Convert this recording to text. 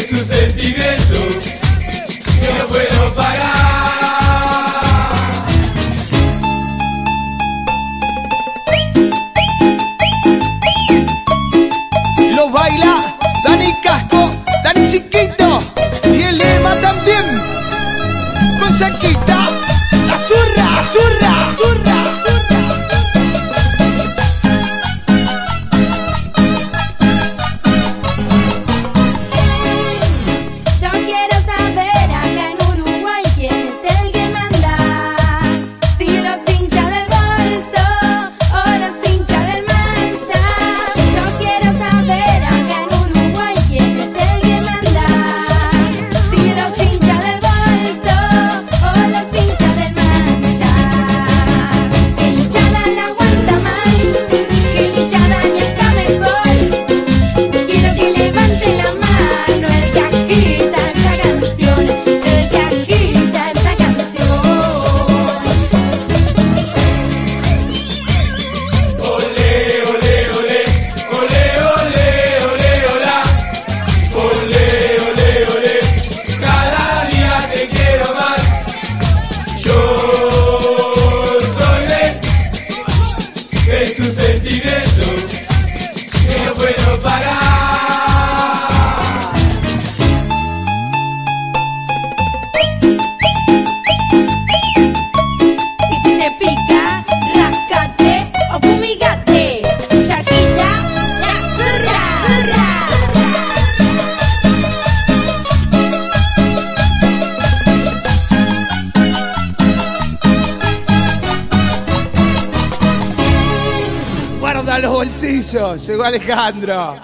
es un sentimiento que no puedo pagar. Lo baila Dani Casco, Dani Chiquito y el Lema también con no Guarda los bolsillos, llegó Alejandro.